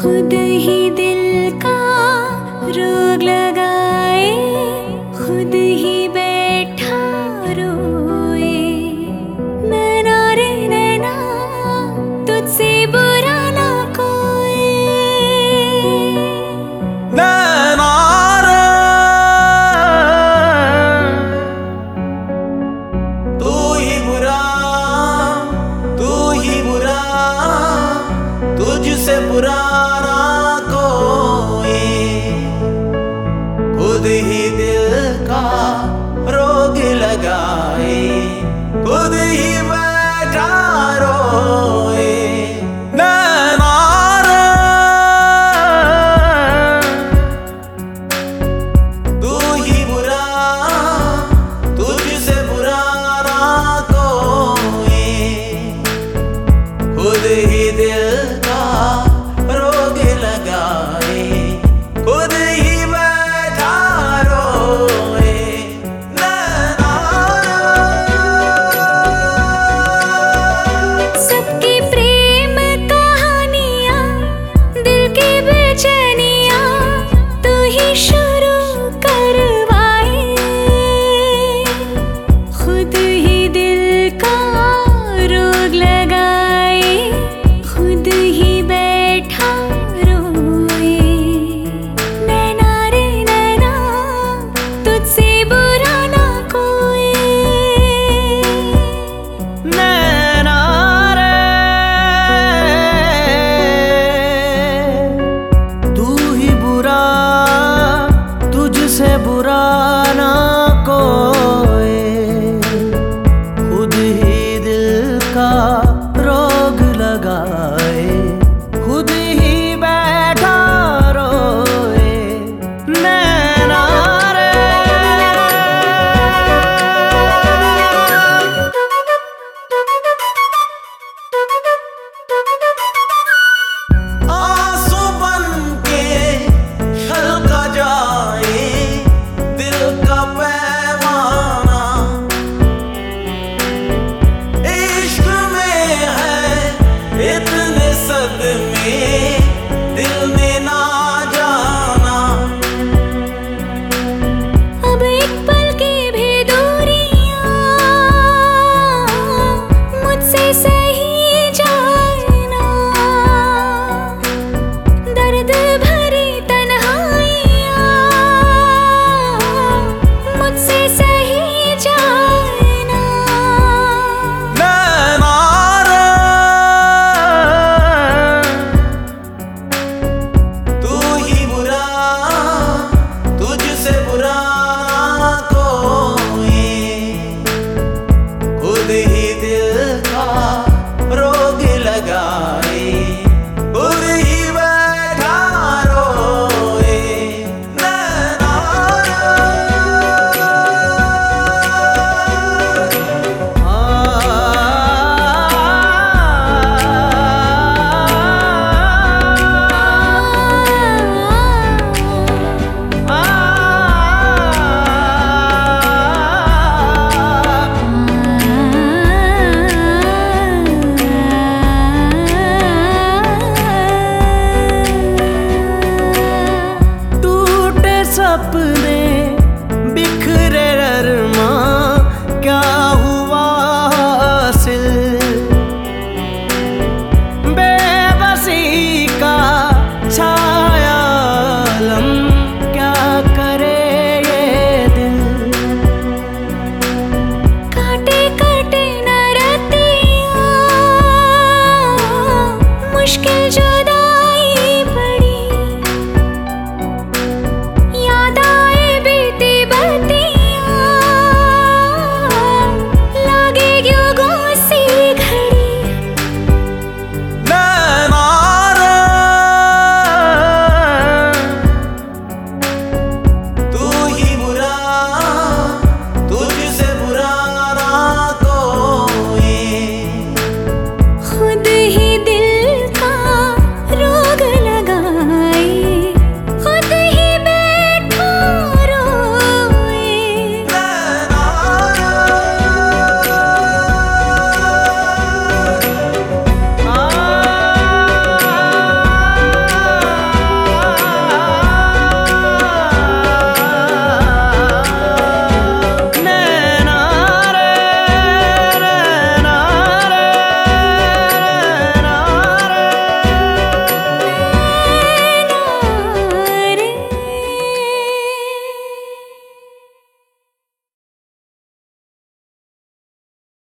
खुद ही दिल का रोग लगाए खुद ही